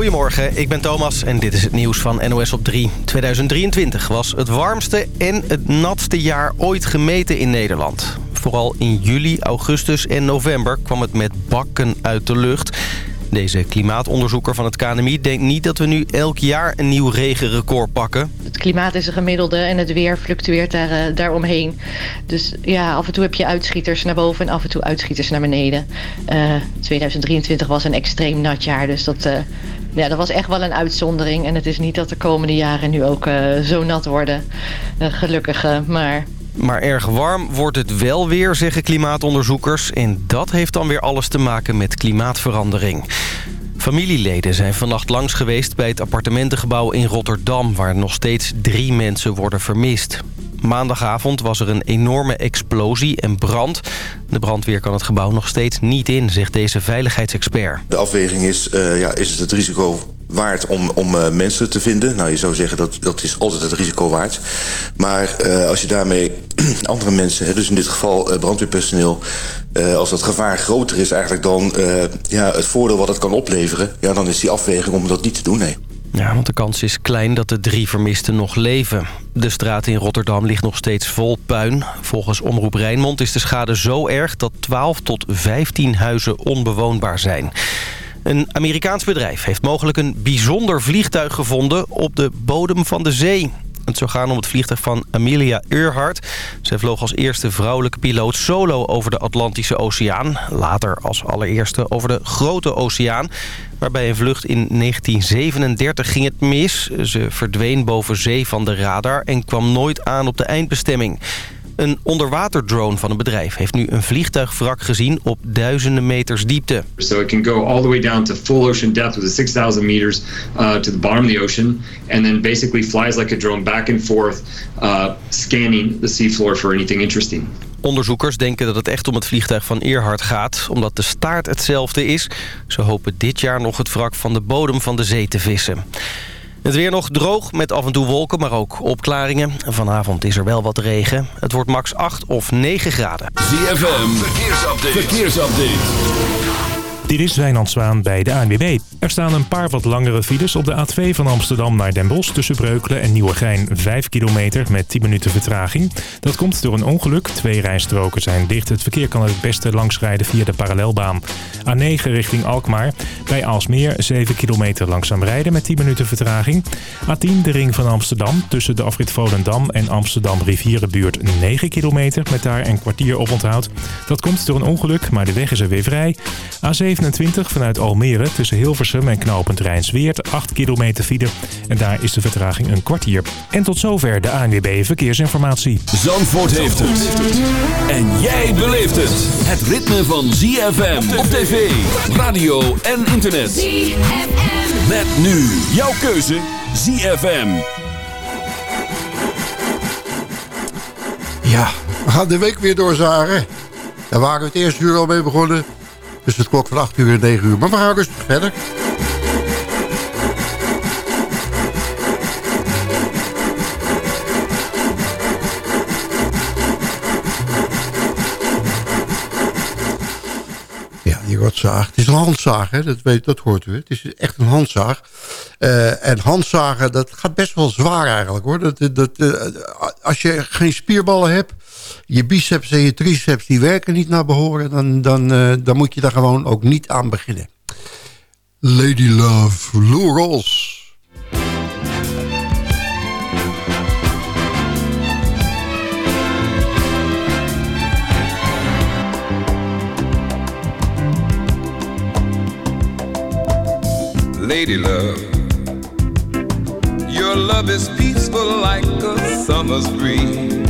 Goedemorgen, ik ben Thomas en dit is het nieuws van NOS op 3. 2023 was het warmste en het natste jaar ooit gemeten in Nederland. Vooral in juli, augustus en november kwam het met bakken uit de lucht. Deze klimaatonderzoeker van het KNMI denkt niet dat we nu elk jaar een nieuw regenrecord pakken. Het klimaat is een gemiddelde en het weer fluctueert daar, uh, daaromheen. Dus ja, af en toe heb je uitschieters naar boven en af en toe uitschieters naar beneden. Uh, 2023 was een extreem nat jaar, dus dat, uh, ja, dat was echt wel een uitzondering. En het is niet dat de komende jaren nu ook uh, zo nat worden. gelukkig, maar maar erg warm wordt het wel weer, zeggen klimaatonderzoekers. En dat heeft dan weer alles te maken met klimaatverandering. Familieleden zijn vannacht langs geweest bij het appartementengebouw in Rotterdam... waar nog steeds drie mensen worden vermist. Maandagavond was er een enorme explosie en brand. De brandweer kan het gebouw nog steeds niet in, zegt deze veiligheidsexpert. De afweging is, uh, ja, is het het risico waard om, om uh, mensen te vinden. Nou, je zou zeggen dat dat is altijd het risico waard. Maar uh, als je daarmee andere mensen, dus in dit geval uh, brandweerpersoneel... als dat gevaar groter is eigenlijk dan ja, het voordeel wat het kan opleveren... Ja, dan is die afweging om dat niet te doen, nee. Ja, want de kans is klein dat de drie vermisten nog leven. De straat in Rotterdam ligt nog steeds vol puin. Volgens Omroep Rijnmond is de schade zo erg dat 12 tot 15 huizen onbewoonbaar zijn. Een Amerikaans bedrijf heeft mogelijk een bijzonder vliegtuig gevonden op de bodem van de zee. Het zou gaan om het vliegtuig van Amelia Earhart. Zij vloog als eerste vrouwelijke piloot solo over de Atlantische Oceaan. Later als allereerste over de Grote Oceaan. Waarbij een vlucht in 1937 ging het mis. Ze verdween boven zee van de radar en kwam nooit aan op de eindbestemming. Een onderwaterdrone van een bedrijf heeft nu een vliegtuigwrak gezien op duizenden meters diepte. So it can go all the way down to full ocean depth with a 6000 meters uh, to the bottom of the ocean and then basically flies like a drone back and forth uh, scanning the seafloor for anything interesting. Onderzoekers denken dat het echt om het vliegtuig van Earhart gaat... omdat de staart hetzelfde is. Ze hopen dit jaar nog het wrak van de bodem van de zee te vissen. Het weer nog droog met af en toe wolken, maar ook opklaringen. Vanavond is er wel wat regen. Het wordt max 8 of 9 graden. ZFM, verkeersupdate. Dit is Wijnand Zwaan bij de ANWB. Er staan een paar wat langere files op de A2 van Amsterdam naar Den Bosch... tussen Breukelen en Nieuwegein 5 kilometer met 10 minuten vertraging. Dat komt door een ongeluk. Twee rijstroken zijn dicht. Het verkeer kan het beste langsrijden via de parallelbaan. A9 richting Alkmaar. Bij Aalsmeer 7 kilometer langzaam rijden met 10 minuten vertraging. A10 de ring van Amsterdam tussen de afrit Volendam en Amsterdam Rivierenbuurt 9 kilometer... met daar een kwartier op onthoud. Dat komt door een ongeluk, maar de weg is er weer vrij. A7 vanuit Almere tussen Hilversum en knooppunt Rijnsweert 8 kilometer file. En daar is de vertraging een kwartier. En tot zover de ANWB Verkeersinformatie. Zandvoort heeft het. En jij beleeft het. Het ritme van ZFM op tv, radio en internet. ZFM. Met nu jouw keuze ZFM. Ja, we gaan de week weer doorzagen. Daar waren we het eerste uur al mee begonnen. Dus het klok van 8 uur en 9 uur. Maar we gaan rustig verder. Rotzaag. Het is een handzaag, hè? Dat, weet, dat hoort u. Het is echt een handzaag. Uh, en handzagen, dat gaat best wel zwaar eigenlijk, hoor. Dat, dat, uh, als je geen spierballen hebt je biceps en je triceps die werken niet naar behoren... dan, dan, uh, dan moet je daar gewoon ook niet aan beginnen. Lady Love, Lou. Lady Love Your love is peaceful like a summer's breeze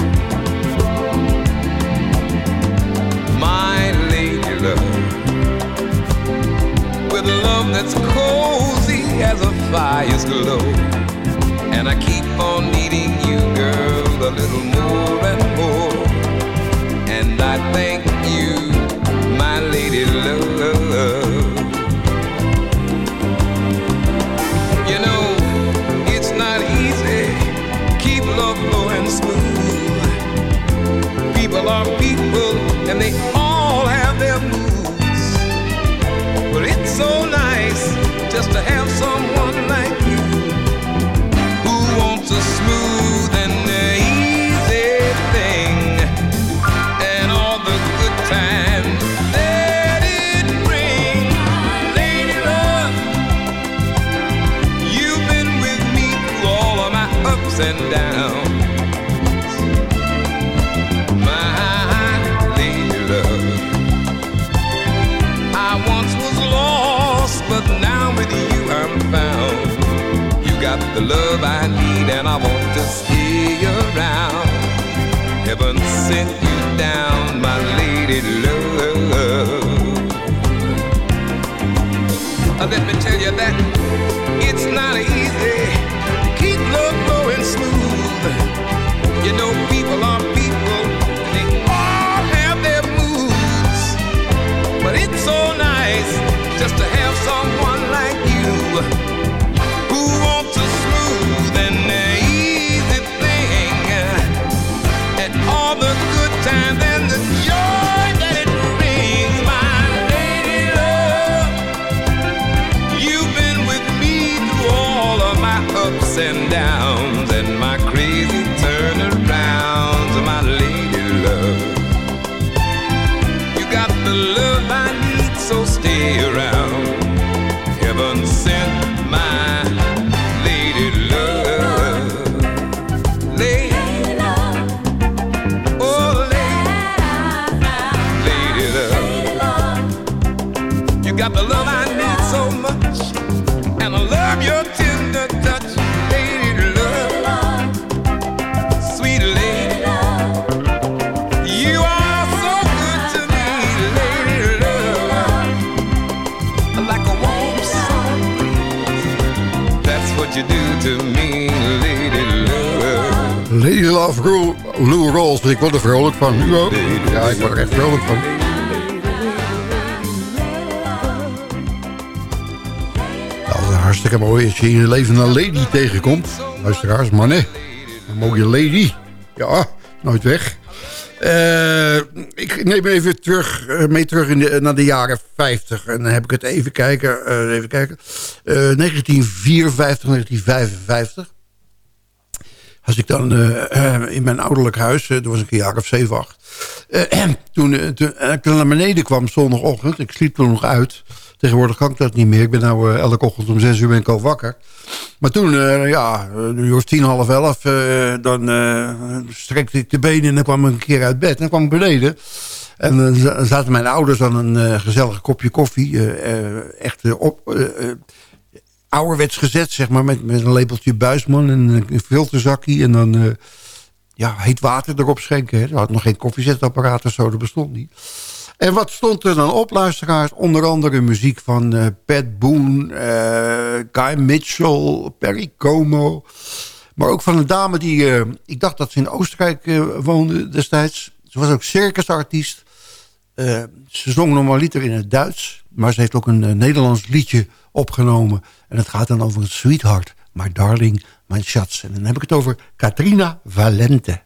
love with love that's cozy as a fire's glow. And I keep on needing you, girl, a little more and more. And I thank you, my lady love. You know, it's not easy, keep love flowing smooth. People are people, they all have their. But it's so nice just to have someone like you who wants a smooth what you do to me, lady love. Lady Love Lou, Lou Rolls. Ik word er vrolijk van. Ook? Ja, ik word er echt vrolijk van. Dat is hartstikke mooi als je in je leven een lady tegenkomt. Luisteraars, mannen. Een mooie lady. Ja, nooit weg. Eh, ik neem even terug, eh, mee terug in de, naar de jaren 50. En dan heb ik het even kijken. eh, even kijken. Eh, 1954, 1955. Als ik dan eh, eh, in mijn ouderlijk huis, uh, was ik een jaar of 7, 8. Uh, toen, toen ik naar beneden kwam zondagochtend, ik sliep er nog uit. Tegenwoordig kan ik dat niet meer. Ik ben nou elke ochtend om 6 uur ben ik al wakker. Maar toen, ja, een uur of tien, half elf, dan strekte ik de benen en dan kwam ik een keer uit bed. En dan kwam ik beneden. En dan zaten mijn ouders aan een gezellig kopje koffie. echt op ouderwets gezet, zeg maar, met, met een lepeltje buisman en een filterzakje. En dan ja, heet water erop schenken. Er had nog geen koffiezetapparaat of zo, dat bestond niet. En wat stond er dan op, luisteraars? Onder andere muziek van uh, Pat Boone, uh, Guy Mitchell, Perry Como. Maar ook van een dame die, ik dacht dat ze in Oostenrijk woonde destijds. Ze was ook circusartiest. ze zong normaliter in het Duits. Maar ze heeft ook een Nederlands liedje opgenomen. En het gaat dan over een sweetheart. Maar darling, mijn schatz. En dan heb ik het over Katrina Valente.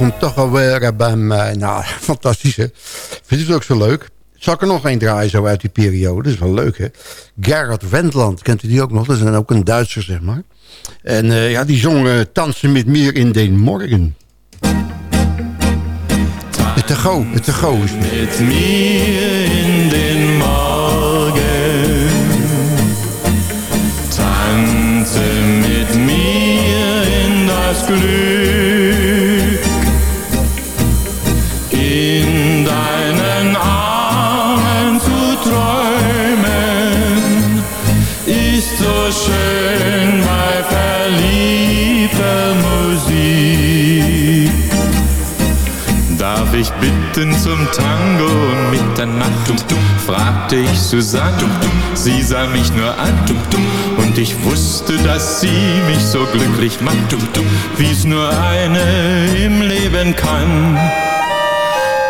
Komt toch alweer bij mij. Nou, fantastisch hè. Vindt u het ook zo leuk? Zal ik er nog één draaien zo uit die periode? Dat is wel leuk hè. Gerard Wendland, kent u die ook nog? Dat is dan ook een Duitser zeg maar. En eh, ja, die zong eh, Tansen met meer in den morgen. Het te go, het te go is. Mit mir in den Morgen, tanze mit mir in das Glück, Darf ich bitten zum Tango um Mitternacht? fragte ich Susanne. Sie sah mich nur an und ich wusste, dass sie mich so glücklich macht, wie es nur eine im Leben kann.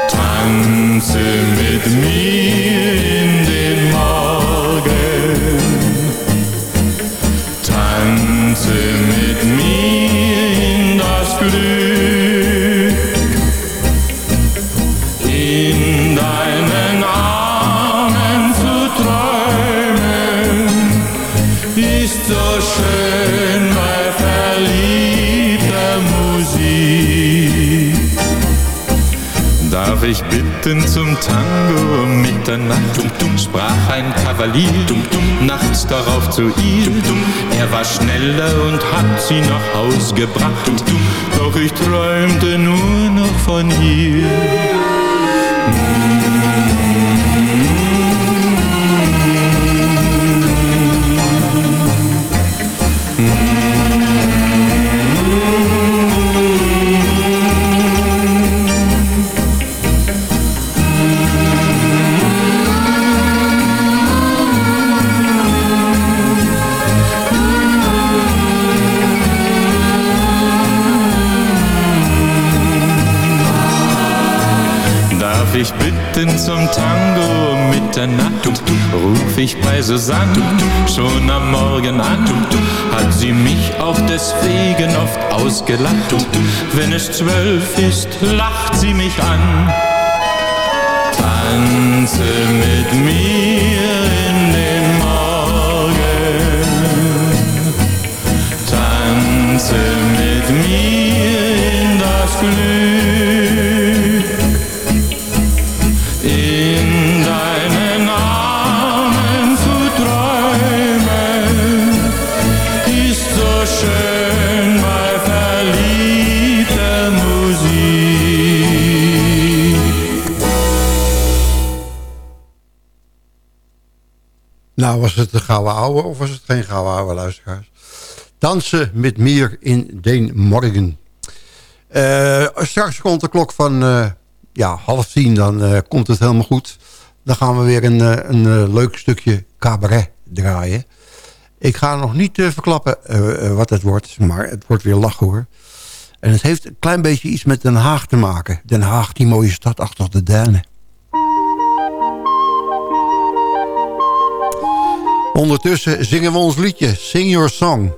Tanze mit mir zu ihr. Er war schneller und hat sie nach Haus gebracht. Doch ich träumte nur noch von ihr. Susanne schon am Morgen an. Hat sie mich auch deswegen oft ausgelacht. Wenn es zwölf ist, lacht sie mich an. Tanze mit mir in den Morgen. Tanze mit mir in das Glück. Nou, was het een gouden ouwe of was het geen gouden ouwe, luisteraars? Dansen met meer in den morgen. Eh, straks komt de klok van eh, ja, half tien, dan eh, komt het helemaal goed. Dan gaan we weer een, een leuk stukje cabaret draaien. Ik ga nog niet verklappen wat het wordt, maar het wordt weer lachen hoor. En het heeft een klein beetje iets met Den Haag te maken. Den Haag, die mooie stad achter de duinen. Ondertussen zingen we ons liedje Sing Your Song.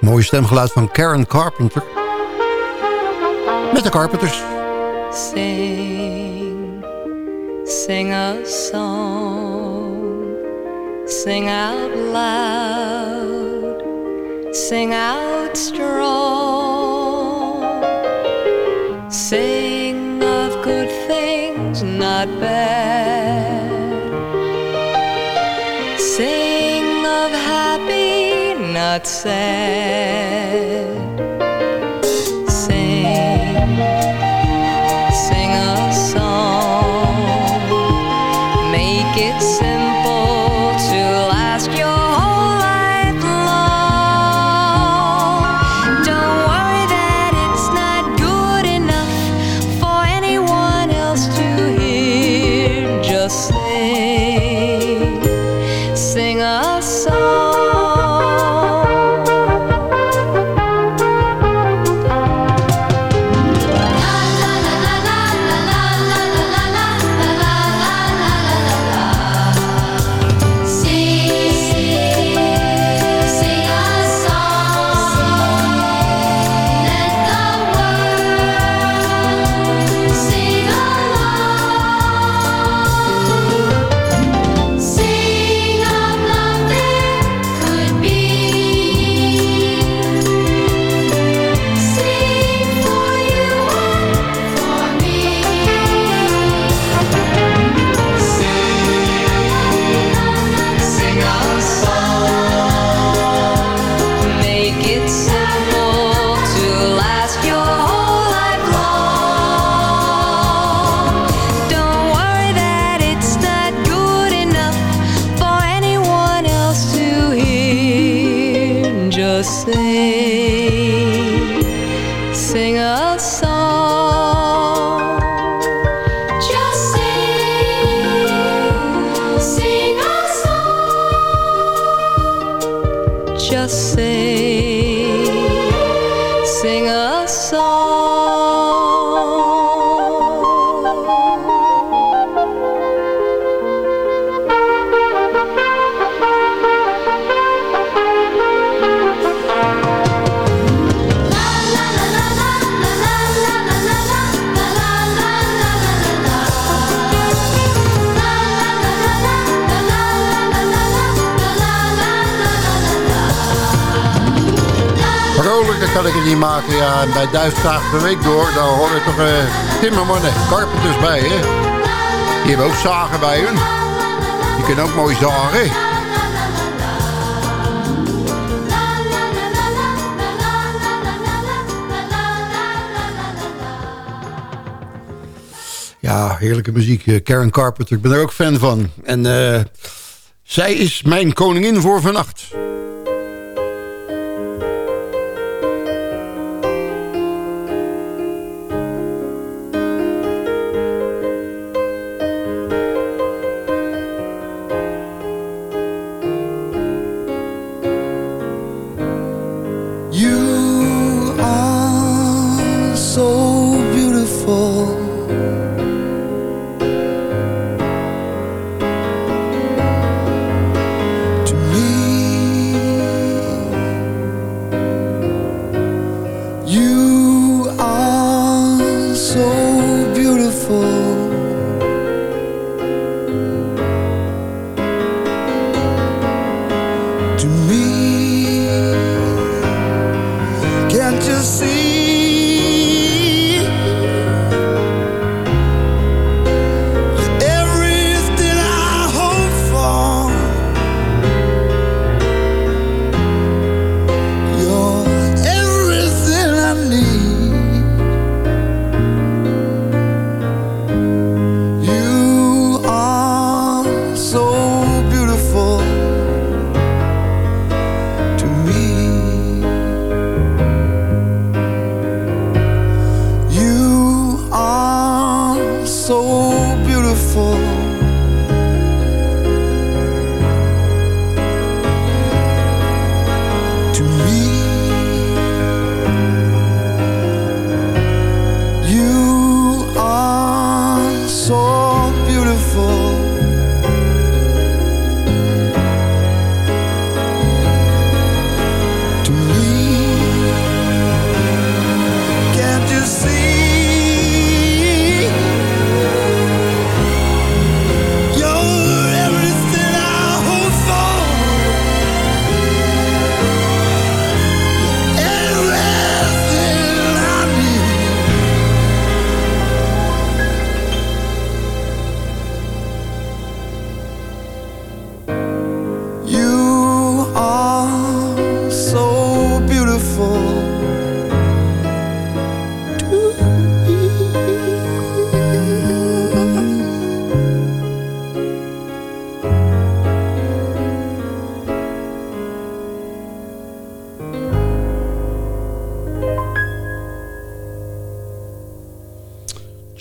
Mooie stemgeluid van Karen Carpenter. Met de Carpenters. Sing, sing a song, sing out loud, sing out strong. Happy, not Duifstaag per week door, daar horen toch eh timmermannen, carpenters bij, hè. Die hebben ook zagen bij hun. Die kunnen ook mooi zagen. Ja, heerlijke muziek. eh, Karen Carpenter, ik ben er ook fan van. En eh, zij is mijn koningin voor vannacht.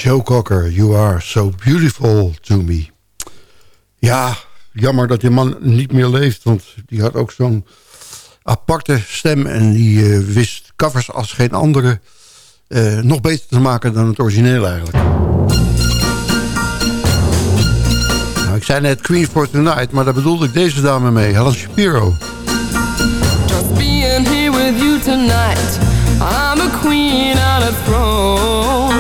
Joe Cocker, you are so beautiful to me. Ja, jammer dat die man niet meer leeft, want die had ook zo'n aparte stem... en die eh, wist covers als geen andere eh, nog beter te maken dan het origineel eigenlijk. Nou, ik zei net Queen for Tonight, maar daar bedoelde ik deze dame mee, Helen Shapiro. Just being here with you tonight. I'm a queen on a throne.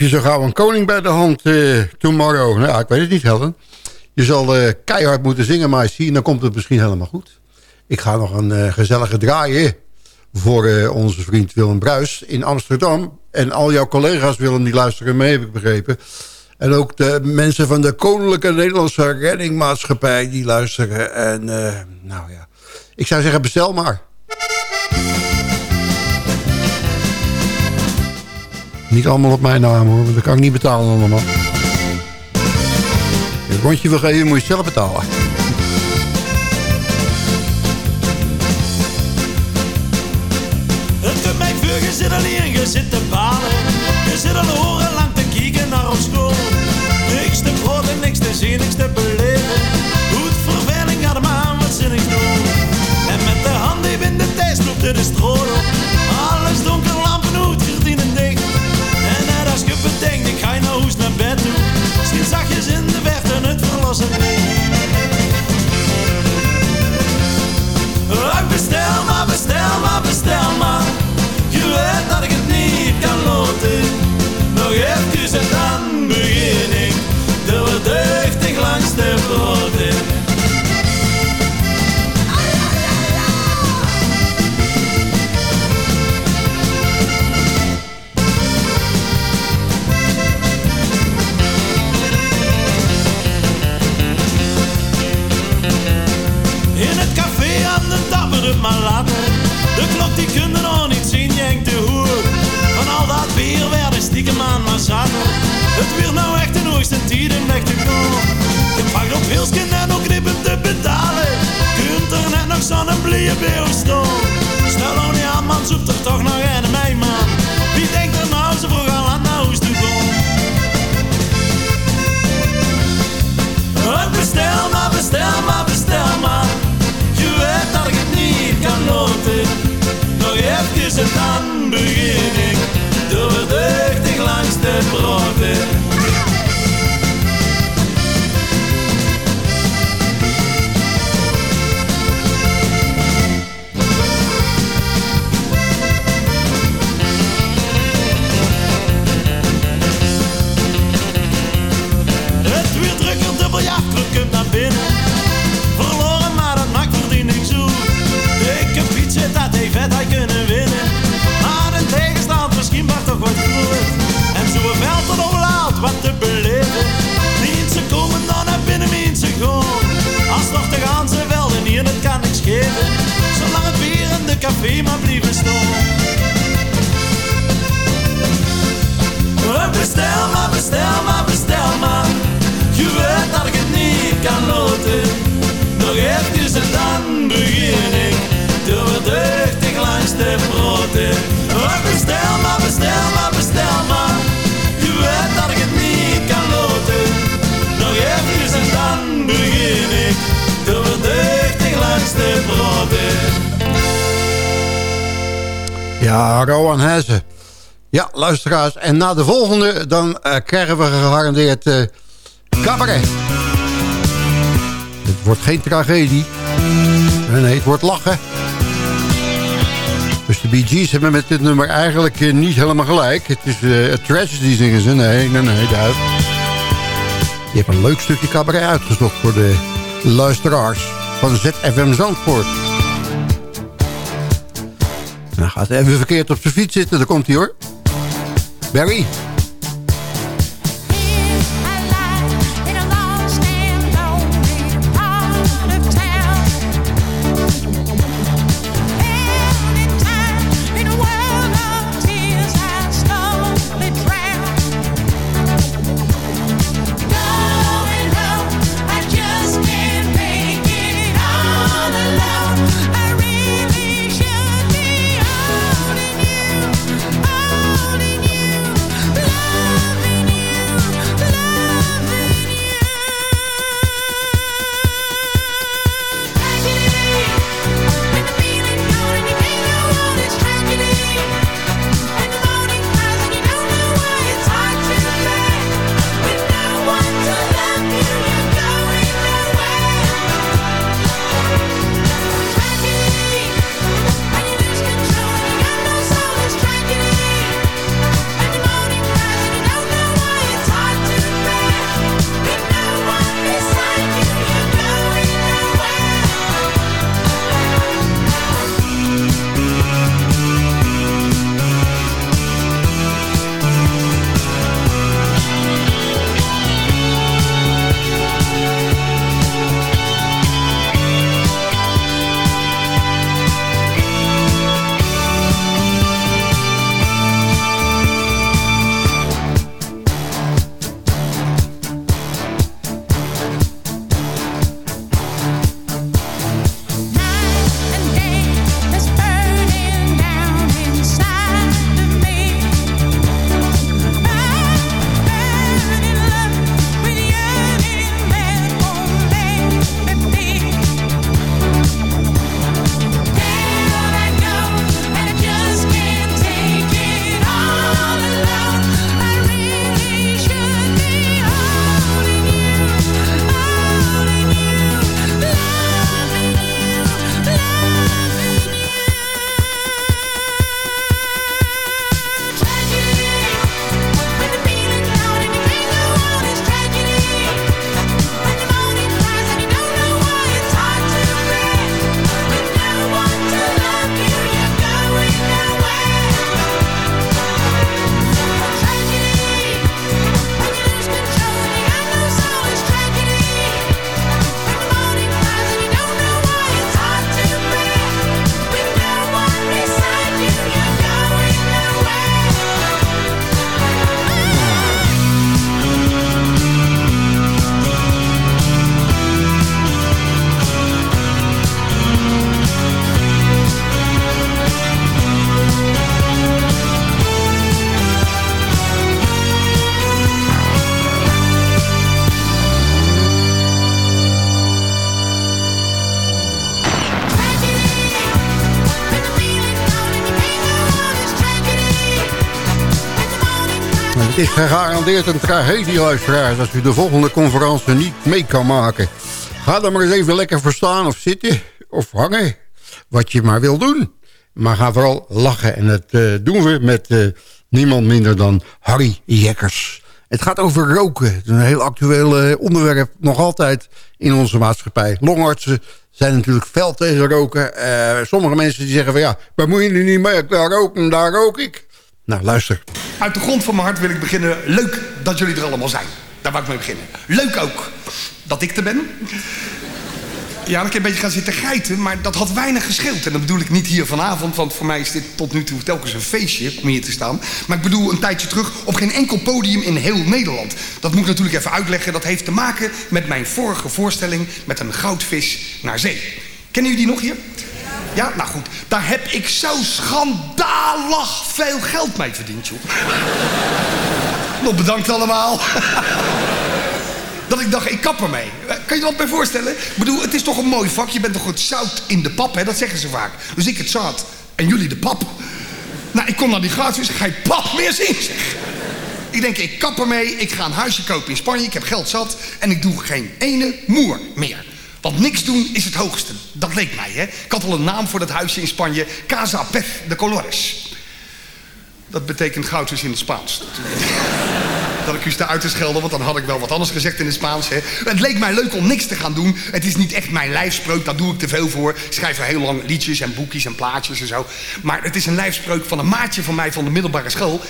Je zo gauw een koning bij de hand eh, tomorrow? Nou, ik weet het niet, Helen. Je zal eh, keihard moeten zingen, maar zie, dan komt het misschien helemaal goed. Ik ga nog een eh, gezellige draaien voor onze vriend Willem Bruis in Amsterdam. En al jouw collega's, Willem, die luisteren mee, heb ik begrepen. En ook de mensen van de Koninklijke Nederlandse Reddingmaatschappij, die luisteren. En nou ja, ik zou zeggen, bestel maar. Niet allemaal op mijn naam hoor, want dat kan ik niet betalen allemaal. Een rondje wil geven, moet je zelf betalen. Het doet mij vuur, je zit alleen, je zit te balen. Je zit al horen lang te kijken naar op school. Niks te groot en niks te zien, niks te beleven. Goed verveling hem aan, wat zin ik doen. En met de hand die in de tijd loopt er de stroom. Alles donker, Oh, bestel maar, bestel maar, bestel Het weer nou echt een hoogste tijd om weg te komen. Ik pak op pilsken en ook knippen te betalen. Kunt er net nog zo'n blije beeuw staan. Stel nou niet aan, man, zoekt er toch nog een mij, man. Wie denkt er nou zo vroeg al aan huis toe komen? Bestel maar, bestel maar, bestel maar. Je weet dat ik het niet kan loten. Nog even en dan begin ik. Door verdeugdig langs luisteraars. En na de volgende, dan eh, krijgen we gegarandeerd eh cabaret. Het wordt geen tragedie. Nee, het wordt lachen. Dus de Gees hebben met dit nummer eigenlijk eh, niet helemaal gelijk. Het is a tragedy, zingen ze. Nee, nee, nee, duif. Je hebt een leuk stukje cabaret uitgezocht voor de luisteraars van ZFM Zandvoort. Nou gaat hij even verkeerd op zijn fiets zitten, daar komt hij hoor. Barry. Gegarandeerd een tragedie, luisteraars... als u de volgende conferentie niet mee kan maken. Ga dan maar eens even lekker verstaan of zitten of hangen. Wat je maar wil doen. Maar ga vooral lachen. En dat eh, doen we met eh, niemand minder dan Harry Jekkers. Het gaat over roken. Een heel actueel eh, onderwerp. Nog altijd in onze maatschappij. Longartsen zijn natuurlijk fel tegen roken. Sommige mensen die zeggen van ja, bemoei je er niet mee. Daar roken, daar rook ik. Nou, luister. Uit de grond van mijn hart wil ik beginnen. Leuk dat jullie er allemaal zijn. Daar wou ik mee beginnen. Leuk ook dat ik er ben. Ja, je een beetje gaan zitten geiten, maar dat had weinig gescheeld. En dat bedoel ik niet hier vanavond, want voor mij is dit tot nu toe telkens een feestje om hier te staan. Maar ik bedoel een tijdje terug op geen enkel podium in heel Nederland. Dat moet ik natuurlijk even uitleggen. Dat heeft te maken met mijn vorige voorstelling met een goudvis naar zee. Kennen jullie die nog hier? Ja, nou goed. Daar heb ik zo schandalig veel geld mee verdiend, joh. Nog bedankt allemaal. Dat ik dacht, ik kap ermee. Eh, Kan je dat bij voorstellen? Ik bedoel, het is toch een mooi vak. Je bent toch het zout in de pap, hè? Dat zeggen ze vaak. Dus ik het zout en jullie de pap. Nou, ik kom naar die gratis. Ik ga je pap meer zien. Ik denk, ik kap ermee. Ik ga een huisje kopen in Spanje. Ik heb geld zat. En ik doe geen ene moer meer. Want niks doen is het hoogste. Dat leek mij, hè. Ik had al een naam voor dat huisje in Spanje. Casa Pez de Colores. Dat betekent goudvis in het Spaans. dat ik u sta uit te schelden, want dan had ik wel wat anders gezegd in het Spaans. Hè. Het leek mij leuk om niks te gaan doen. Het is niet echt mijn lijfspreuk, daar doe ik te veel voor. Ik schrijf er heel lang liedjes en boekjes en plaatjes en zo. Maar het is een lijfspreuk van een maatje van mij van de middelbare school.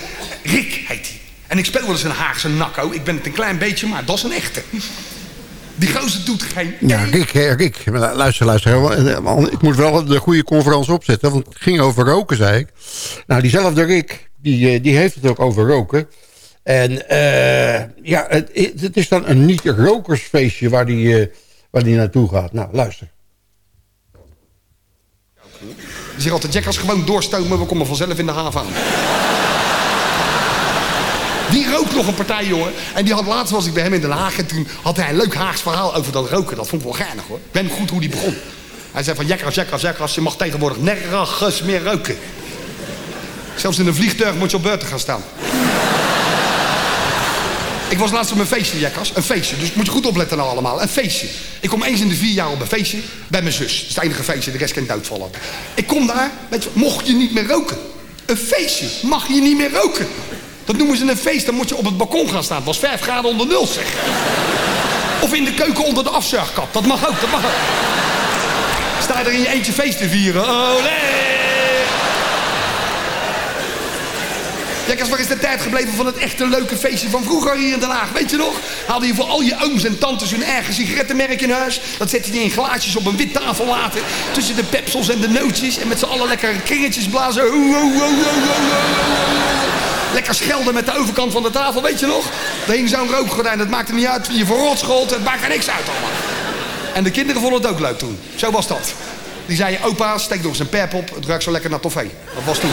Rick heet hij. En ik speel wel eens een Haagse nakko. Ik ben het een klein beetje, maar dat is een echte. Die gozer doet geen... Ja, Rick, Rick. Luister, luister. eh, Ik moet wel de goede conferentie opzetten. Want het ging over roken, zei ik. Nou, diezelfde Rick, die, eh, die heeft het ook over roken. En eh, ja, het, het is dan een niet-rokersfeestje waar die, eh, waar die naartoe gaat. Nou, luister. Die zegt altijd, Jack, als gewoon doorstomen, we komen vanzelf in de haven aan. Die rookt nog een partij, jongen. En die had laatst was ik bij hem in Den Haag. En toen had hij een leuk Haags verhaal over dat roken. Dat vond ik wel geinig, hoor. Ik ben goed hoe die begon. Hij zei van, Jackras, Jackras, Jackras, je mag tegenwoordig nergens meer roken. Zelfs in een vliegtuig moet je op beurten gaan staan. Ik was laatst op een feestje, Jekkas. Een feestje. Dus moet je goed opletten nou allemaal. Een feestje. Ik kom eens in de vier jaar op een feestje. Bij mijn zus. Dat is het enige feestje. De rest kan doodvallen. Ik kom daar. Je, mocht je niet meer roken. Een feestje. Mag je niet meer roken. Dat noemen ze een feest. Dan moet je op het balkon gaan staan. Het was 5 graden onder nul, zeg. Of in de keuken onder de afzuigkap. Dat mag ook. Dat mag ook. Sta je er in je eentje feest te vieren. Olé! Kijk, waar is de tijd gebleven van het echte leuke feestje van vroeger hier in Den Haag? Weet je nog? Haalde je voor al je ooms en tantes hun eigen sigarettenmerk in huis. Dat zette je in glaasjes op een wit tafel laten. Tussen de pepsels en de nootjes. En met z'n allen lekker kringetjes blazen. Lekker schelden met de overkant van de tafel, weet je nog? Er hing zo'n rookgordijn, dat maakte niet uit. Je verrot schold, het maakte niks uit allemaal. En de kinderen vonden het ook leuk toen. Zo was dat. Die zeiden, opa, steek nog eens een pep op. Het ruikt zo lekker naar toffee. Dat was toen.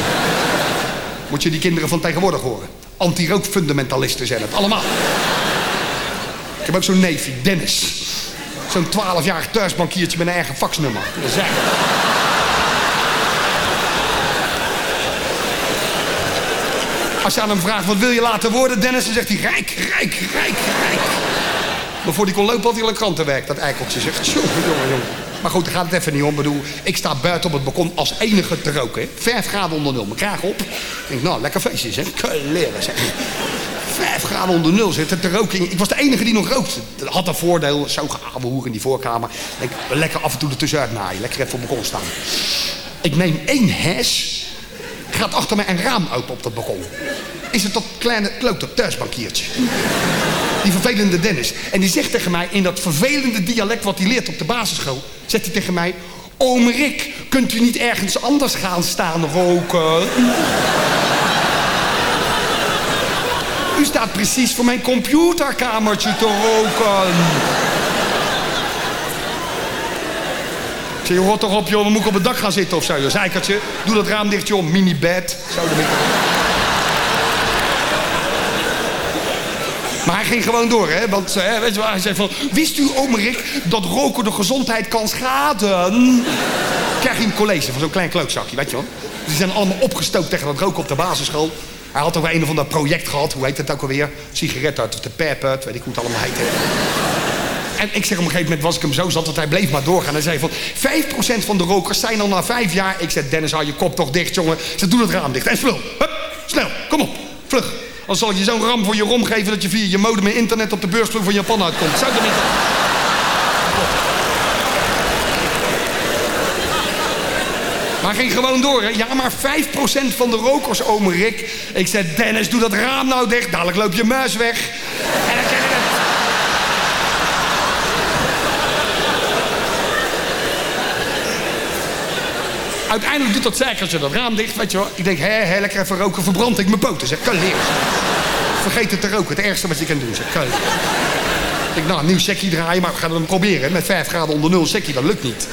Moet je die kinderen van tegenwoordig horen. Anti-rookfundamentalisten zijn het, allemaal. Ik heb ook zo'n neefje, Dennis. Zo'n 12-jarig thuisbankiertje met een eigen faxnummer. Dat is. Als je aan hem vraagt, wat wil je laten worden, Dennis? Dan zegt hij, rijk, rijk, rijk, rijk. Maar voor die kon lopen had hij al een krantenwerk, dat eikeltje. Zegt, jongen, jongen, jongen. Maar goed, daar gaat het even niet om. Ik bedoel, ik sta buiten op het balkon als enige te roken. Vijf graden onder nul, mijn kraag op. Ik denk, nou, lekker feestje zeg. Leren zeg. Vijf graden onder nul zitten te roken. Ik was de enige die nog rookte. Dat had een voordeel, zo gehabe hoer in die voorkamer. Denk, lekker af en toe ertussenuit naaien. Lekker even op het balkon staan. Ik neem één hes. Gaat achter mij een raam open op dat balkon. Is het dat kleine klote thuisbankiertje. Die vervelende Dennis. En die zegt tegen mij in dat vervelende dialect wat hij leert op de basisschool. Zegt hij tegen mij. Oom Rick, kunt u niet ergens anders gaan staan roken? U staat precies voor mijn computerkamertje te roken. Ik zeg, rot toch op joh, moet ik op het dak gaan zitten of zo. joh. Zeikertje, doe dat raam dicht joh, mini-bed. Zo ermee. Maar hij ging gewoon door, hè? Want hè, weet je wel, hij zei van... Wist u, oom Rick, dat roken de gezondheid kan schaden? Krijg je een college van zo'n klein klootzakje, weet je wel? Die zijn allemaal opgestookt tegen dat roken op de basisschool. Hij had ook een of ander project gehad. Hoe heet het ook alweer? Sigaret uit de pep uit, weet ik hoe het allemaal heet. En ik zeg op een gegeven moment was ik hem zo zat, want hij bleef maar doorgaan. Hij zei van, 5% van de rokers zijn al na vijf jaar... Ik zeg, Dennis, hou je kop toch dicht, jongen. Ik zeg, doe het raam dicht. En spul. Hup, snel, kom op, vlug. Anders zal je zo'n ram voor je rom geven... dat je via je modem en internet op de beursvloer van Japan uitkomt. Zou dat niet... Maar ging gewoon door, hè. Ja, maar 5% van de rokers, ome Rick. Ik zei, Dennis, doe dat raam nou dicht. Dadelijk loop je muis weg dan krijg je het. Uiteindelijk doet dat zeikertje dat raam dicht, weet je wel. Ik denk, hé, hé, lekker even roken, verbrand ik mijn poten. Zeg, kan leren. Vergeet het te roken, het ergste wat je kan doen. Zeg, kan Ik nou, een nieuw sekkie draaien, maar we gaan het proberen. Met 5 graden onder nul sekkie, dat lukt niet.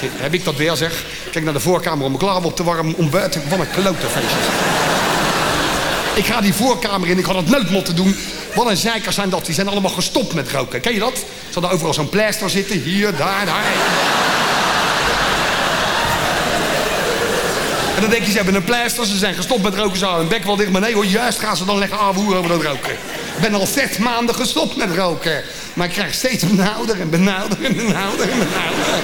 Ik, heb ik dat weer, zeg. Kijk naar de voorkamer om mijn klaar op te warmen. Om buiten, wat een klote feestje. Ik ga die voorkamer in, ik had het nooit moeten doen. Wat een zeikers zijn dat, die zijn allemaal gestopt met roken. Ken je dat? Ze hadden overal zo'n pleister zitten, hier, daar, daar. En dan denk je, ze hebben een pleister, ze zijn gestopt met roken, ze houden hun bek wel dicht. Maar nee hoor, juist gaan ze dan lekker aanvoeren over dat roken. Ik ben al zes maanden gestopt met roken. Maar ik krijg steeds benauwder en benauwder en benauwder en benauwder.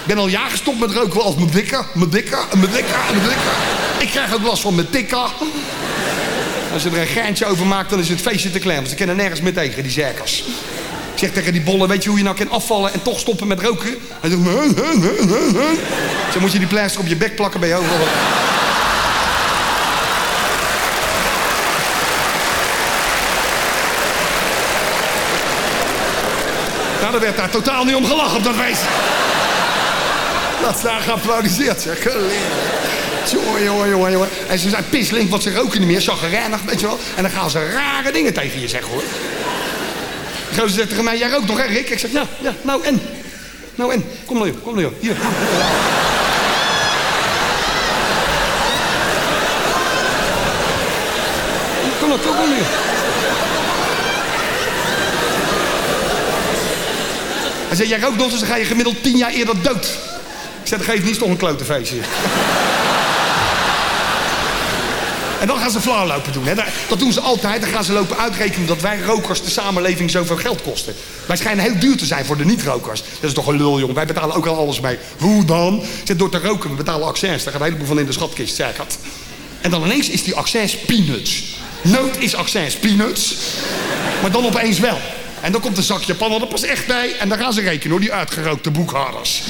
Ik ben al jaar gestopt met roken als mijn dikker, mijn dikker, mijn dikker, mijn dikker. Ik krijg ook last van mijn dikker. Als je er een geintje over maakt, dan is het feestje te klein. Want ze kennen nergens meer tegen, die zerkers. Ik zeg tegen die bollen, weet je hoe je nou kan afvallen en toch stoppen met roken? Hij zegt. Zo moet je die pleister op je bek plakken bij je overal. Nou, er werd daar totaal niet om gelachen op dat feest. Dat is daar geapplaudiseerd, zeg. Jongen, jongen, jongen, jongen. En ze zijn pislink, want ze roken niet meer. Chagrijnig, weet je wel. En dan gaan ze rare dingen tegen je zeggen, hoor. Gozer zegt tegen mij, jij rookt nog, hè, Rick? Ik zeg, ja, nou en? Nou en? Kom nou, joh, kom nou, joh. Hier. Kom nou, kom nou. Hij zei, jij rookt nog, dus dan ga je gemiddeld tien jaar eerder dood. Ik zei, dat geeft niet, toch een klote feestje. En dan gaan ze flauw lopen doen. Hè. Dat- doen ze altijd. Dan gaan ze lopen uitrekenen dat wij rokers de samenleving zoveel geld kosten. Wij schijnen heel duur te zijn voor de niet-rokers. Dat is toch een lul, jongen. Wij betalen ook al alles mee. Hoe dan? Zit door te roken, we betalen accents. Daar gaat een heleboel van in de schatkist, zeg ik. En dan ineens is die accents peanuts. Nood is accents peanuts. Maar dan opeens wel. En dan komt een zak Japan er pas echt bij. En dan gaan ze rekenen hoor, die uitgerookte boekhouders.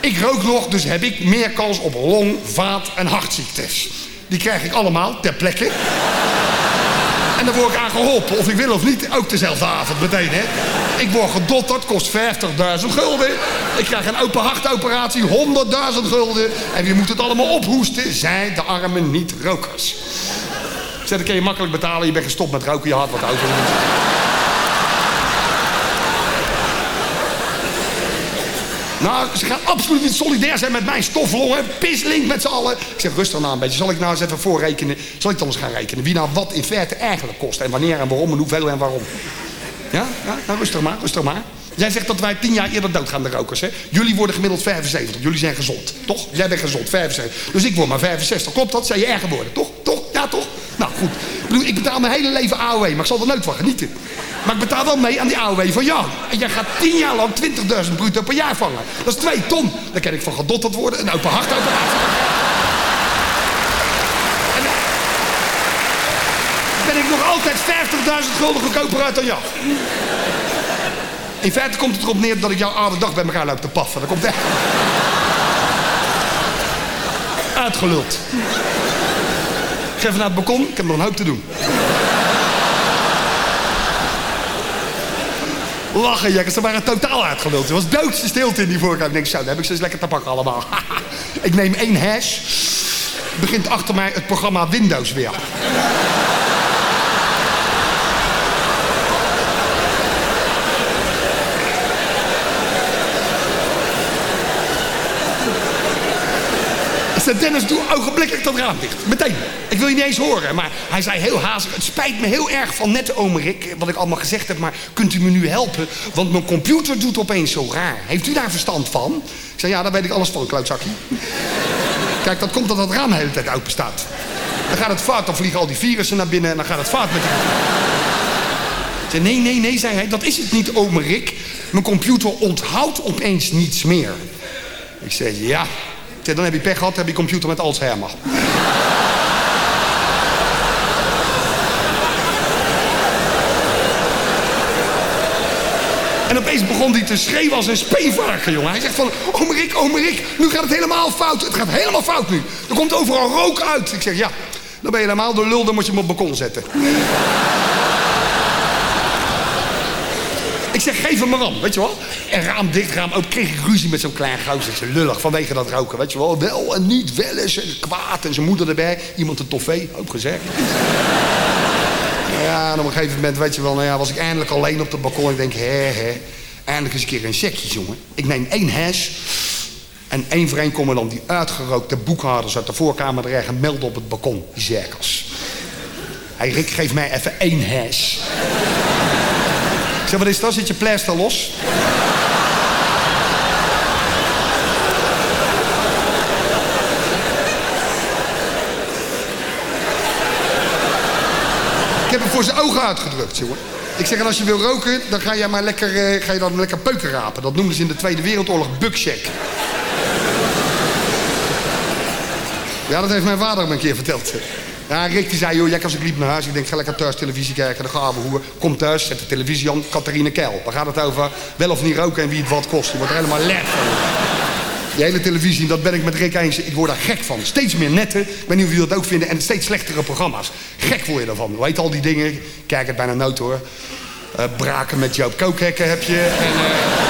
Ik rook nog, dus heb ik meer kans op long, vaat en hartziektes. Die krijg ik allemaal ter plekke. En dan word ik aan geholpen, of ik wil of niet, ook dezelfde avond meteen. Hè. Ik word gedotterd, kost 50.000 gulden. Ik krijg een open hartoperatie, 100.000 gulden. En wie moet het allemaal ophoesten? Zij, de arme niet-rokers. Zeg, dat kun je makkelijk betalen, je bent gestopt met roken, je hart wat ouder. Nou, ze gaan absoluut niet solidair zijn met mijn stoflongen. Pislink met z'n allen. Ik zeg, rustig nou een beetje. Zal ik nou eens even voorrekenen? Zal ik dan eens gaan rekenen? Wie nou wat in feite eigenlijk kost. En wanneer en waarom en hoeveel en waarom. Ja? ja? Nou, rustig maar, rustig maar. Jij zegt dat wij tien jaar eerder doodgaan, de rokers. Hè? Jullie worden gemiddeld 75. Jullie zijn gezond. Toch? Jij bent gezond, 75. Dus ik word maar 65. Klopt dat? Zijn je erger worden? Toch? Toch? Ja, toch? Nou, goed. Ik, betaal mijn hele leven AOW, maar ik zal er nooit van genieten. Maar ik betaal wel mee aan die AOW van jou. En jij gaat tien jaar lang 20.000 bruto per jaar vangen. Dat is twee ton. Daar kan ik van gedotterd worden. Een open hartoperatie. En dan ben ik nog altijd 50.000 gulden goedkoper uit dan jou. In feite komt het erop neer dat ik jou oude dag bij elkaar loop te paffen. Dat komt echt... Uitgeluld. Ik ga even naar het balkon. Ik heb nog een hoop te doen. Lachen, jekkers. Ze waren totaal uitgeluld. Er was doodse stilte in die voorkant. Ik denk, zo, dan heb ik ze lekker te pakken allemaal. ik neem één hash. Begint achter mij het programma Windows weer. Zei, Dennis, doe ogenblikkelijk dat raam dicht. Meteen. Ik wil je niet eens horen. Maar hij zei heel hazig, het spijt me heel erg van net, oom Rick, wat ik allemaal gezegd heb, maar kunt u me nu helpen? Want mijn computer doet opeens zo raar. Heeft u daar verstand van? Ik zei, ja, daar weet ik alles van, klootzakje. Kijk, dat komt omdat dat raam de hele tijd open. Dan gaat het fout, dan vliegen al die virussen naar binnen en dan gaat het fout met die... Nee, nee, nee, zei hij, dat is het niet, oom Rick. Mijn computer onthoudt opeens niets meer. Ik zei, ja. Dan heb je pech gehad, heb je computer met Alzheimer. En opeens begon hij te schreeuwen als een speenvarken, jongen. Hij zegt van, oh Rick, oh Rick, nu gaat het helemaal fout. Het gaat helemaal fout nu. Er komt overal rook uit. Ik zeg, ja, dan ben je helemaal de lul, dan moet je hem op het balkon zetten. Ik zeg, geef hem maar aan, weet je wel. En raam dicht, raam open. Kreeg ik ruzie met zo'n klein gozertje. Lullig, vanwege dat roken, weet je wel. Wel en niet, wel eens, en kwaad. En zijn moeder erbij. Iemand een toffee, ook gezegd. Nou ja, en op een gegeven moment, weet je wel, nou ja, was ik eindelijk alleen op het balkon. Ik denk, hè, hè. Eindelijk eens een keer een sekje, jongen. Ik neem één hash. En één voor één komen dan die uitgerookte boekhouders uit de voorkamer terecht en melden op het balkon. Die zerkers. Hij Rick, geef mij even één hash. Zeg, wat is dat? Zit je pleister los? Ik heb hem voor zijn ogen uitgedrukt, jongen. Ik zeg, als je wil roken, dan ga je maar lekker, eh, ga je dan lekker peuken rapen. Dat noemden ze in de Tweede Wereldoorlog buckcheck. Ja, dat heeft mijn vader me een keer verteld. Ja, Rick die zei, joh, als ik liep naar huis. Ik denk, ga lekker thuis televisie kijken. Dan gaan we hoe. Kom thuis, zet de televisie aan. Catharine Keil. Waar gaat het over? Wel of niet roken en wie het wat kost. Je wordt er helemaal lek van. Die hele televisie, dat ben ik met Rick eens. Ik word daar gek van. Steeds meer netten. Ik weet niet of jullie dat ook vinden. En steeds slechtere programma's. Gek word je daarvan. Weet al die dingen. Kijk het bijna nooit hoor. Eh, braken met Joop Kookhekken heb je. En, eh,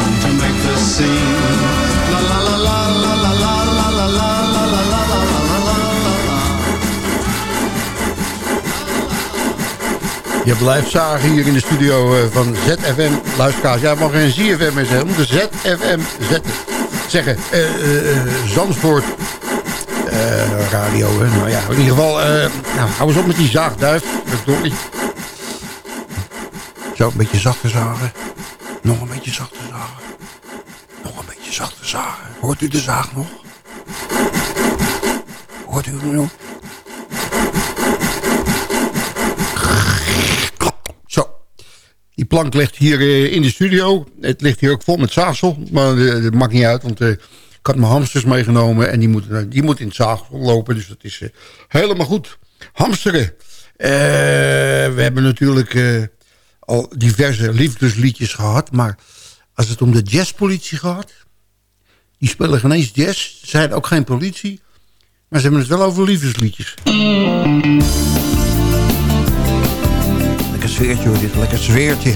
La la la la la la la la la la la. Je blijft zagen hier in de studio eh, van ZFM Luisteraars. Ja, mag geen ZFM meer zeggen. De ZFM zetten. zeggen. eh eh, eh, Zandvoort eh, radio. Hè. Nou ja, in ieder geval. eh, nou, hou eens op met die zaagduif. Verdorie. Zo, een beetje zachter zagen. Nog een beetje zachter zagen. Nog een beetje zachter zagen. Hoort u de zaag nog? Hoort u hem nog? Zo. Die plank ligt hier eh, in de studio. Het ligt hier ook vol met zaagsel. Maar eh, dat maakt niet uit, want eh, ik had mijn hamsters meegenomen... en die moeten, die moeten in het zaagsel lopen. Dus dat is helemaal goed. Hamsteren. We hebben natuurlijk al diverse liefdesliedjes gehad. Maar als het om de jazzpolitie gaat... die spelen geen eens jazz. Ze zijn ook geen politie. Maar ze hebben het wel over liefdesliedjes. Lekker sfeertje hoor dit, lekker sfeertje.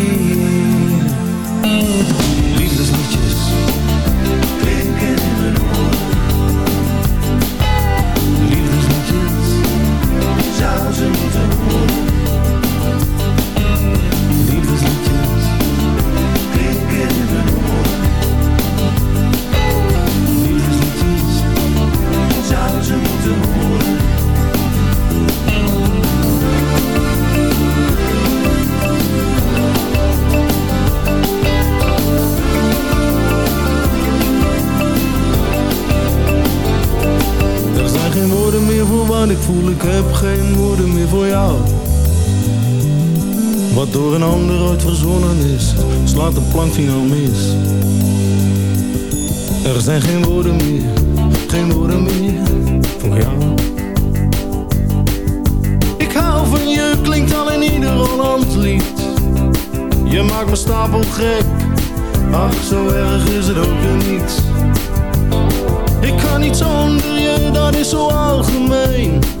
ik heb geen woorden meer voor jou. Wat door een ander ooit verzonnen is, slaat de plank finaal mis. Er zijn geen woorden meer, geen woorden meer voor jou. Ik hou van je, klinkt al in ieder Holland lied. Je maakt me stapel gek, ach zo erg is het ook niet. Ik kan niet zonder je, dat is zo algemeen.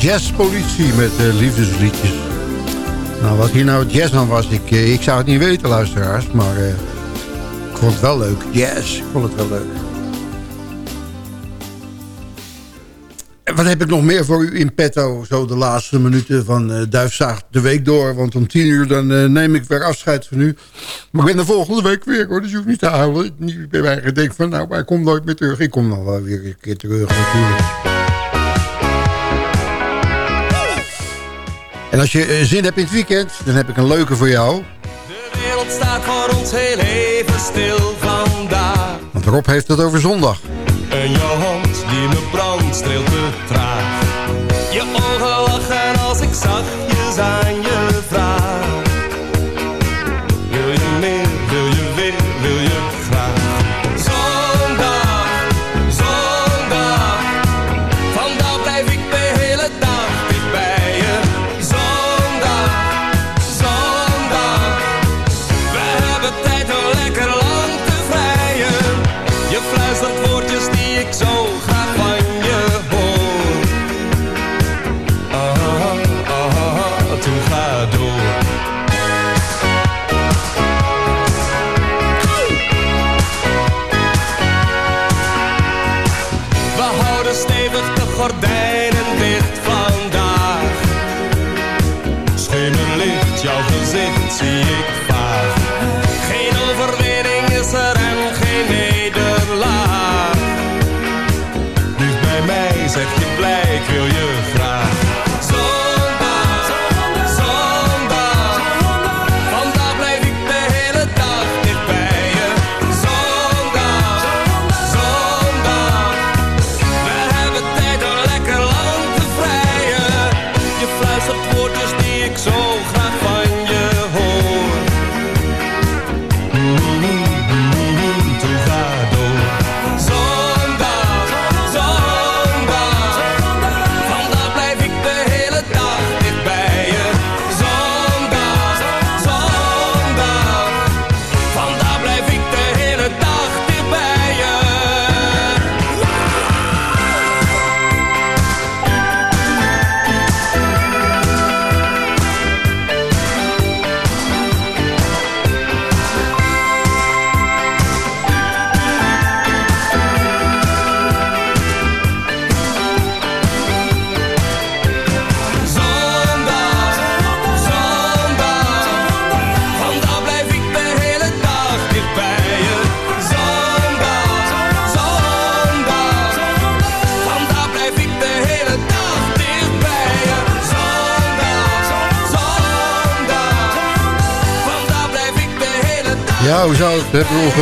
jazzpolitie met eh, liefdesliedjes. Nou, wat hier nou jazz aan was, ik, eh, ik zou het niet weten, luisteraars. Maar eh, ik vond het wel leuk. Jazz, ik vond het wel leuk. En wat heb ik nog meer voor u in petto? Zo de laatste minuten van eh Duifzaag de week door. Want om tien uur dan neem ik weer afscheid van u. Maar ik ben de volgende week weer hoor. Dus je hoeft niet te huilen. Niet bij mij gedenkt van nou, hij komt nooit meer terug. Ik kom nog wel weer een keer terug natuurlijk. En als je eh, zin hebt in het weekend, dan heb ik een leuke voor jou. De wereld staat voor ons heel even stil vandaag. Want Rob heeft het over zondag. En je hand die me brandt streelt te traag. Je ogen lachen als ik zachtjes aan je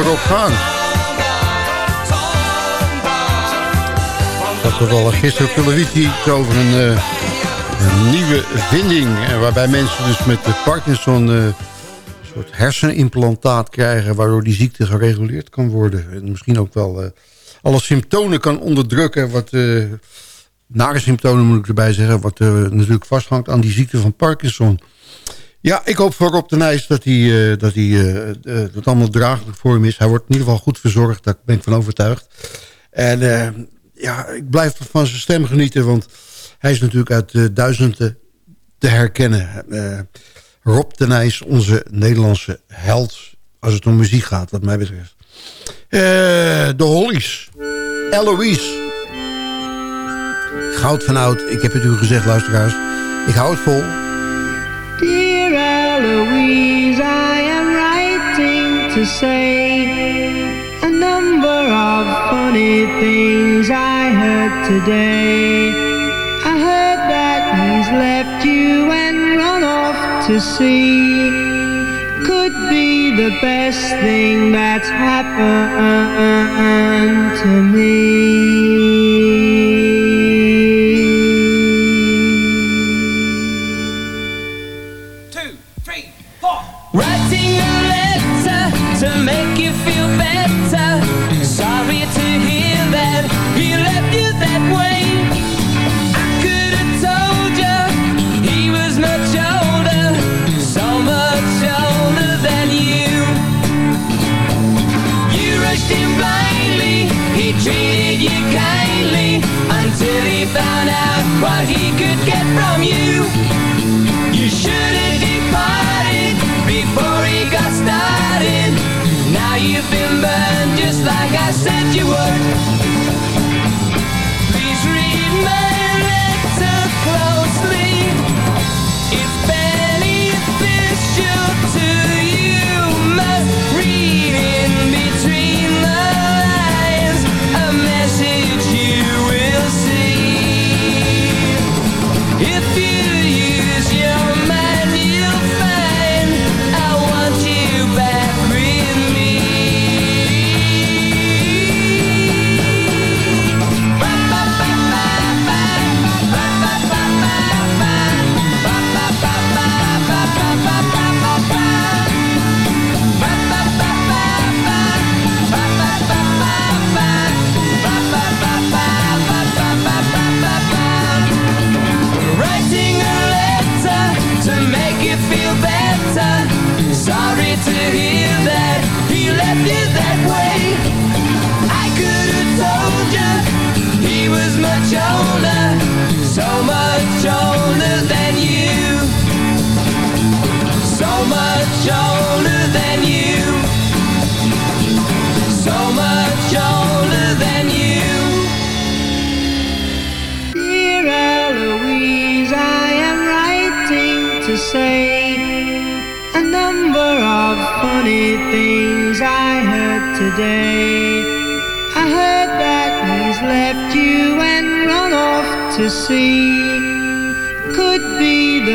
Rob gaan? had toevallig gisteren op televisie over een, eh, een nieuwe vinding. eh, waarbij mensen dus met de Parkinson eh, een soort hersenimplantaat krijgen... waardoor die ziekte gereguleerd kan worden. En misschien ook wel alle symptomen kan onderdrukken. Wat nare symptomen moet ik erbij zeggen. Wat natuurlijk vasthangt aan die ziekte van Parkinson. Ja, ik hoop voor Rob de Nijs dat hij, eh, dat, hij eh, eh, dat allemaal draaglijk voor hem is. Hij wordt in ieder geval goed verzorgd, daar ben ik van overtuigd. En ja, ik blijf van zijn stem genieten, want hij is natuurlijk uit de duizenden te herkennen. Rob de Nijs, onze Nederlandse held, als het om muziek gaat, wat mij betreft. De Hollies. Eloise. Goud van oud. Ik heb het u gezegd, luisteraars. Ik hou het vol. Eloise, I am writing to say a number of funny things I heard today. I heard that he's left you and run off to sea. Could be the best thing that's happened to Writing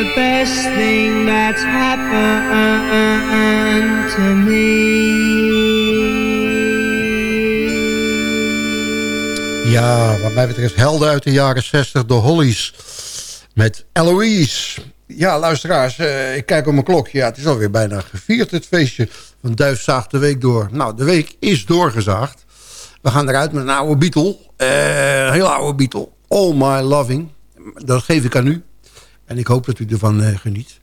the best thing that's happened to me. Ja, wat mij betreft helden uit de jaren 60, de Hollies. Met Eloise. Ja, luisteraars, eh, ik kijk op mijn klok. Ja, het is alweer bijna gevierd, het feestje van Duif zaagt de week door. Nou, de week is doorgezaagd. We gaan eruit met een oude Beatle. Eh, een heel oude Beatle. All My Loving. Dat geef ik aan u. En ik hoop dat u ervan eh, geniet.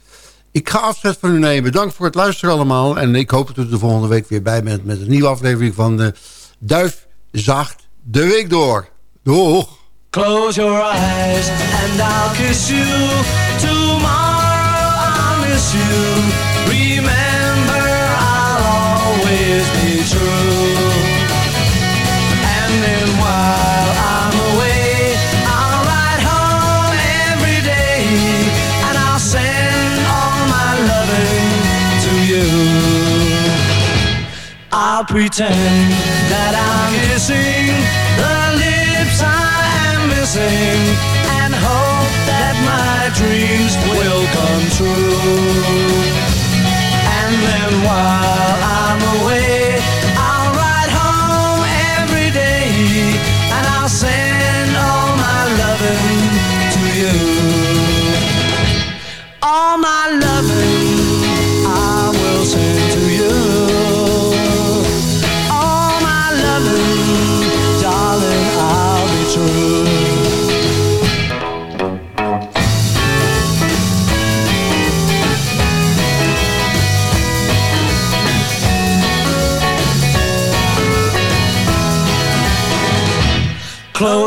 Ik ga afzet van u nemen. Bedankt voor het luisteren allemaal. En ik hoop dat u de volgende week weer bij bent... met een nieuwe aflevering van de Duif zaagt de week door. Doeg! Close your eyes and I'll kiss you. Tomorrow I'll miss you. Remember, I'll always be true. I'll pretend that I'm kissing the lips I am missing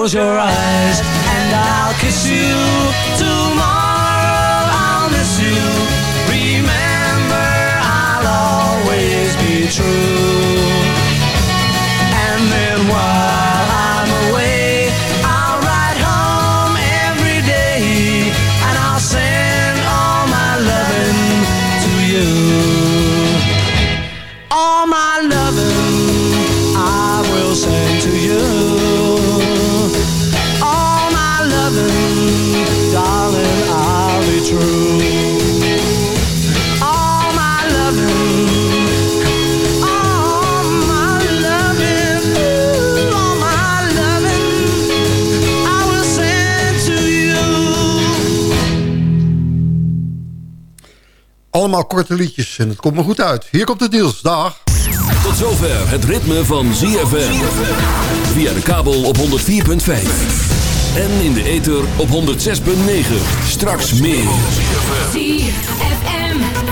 Close your eyes Allemaal korte liedjes en het komt me goed uit. Hier komt het Niels. Dag. Tot zover het ritme van ZFM. Via de kabel op 104.5. En in de ether op 106.9. Straks meer.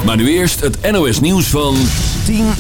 Maar nu eerst het NOS nieuws van 10 uur.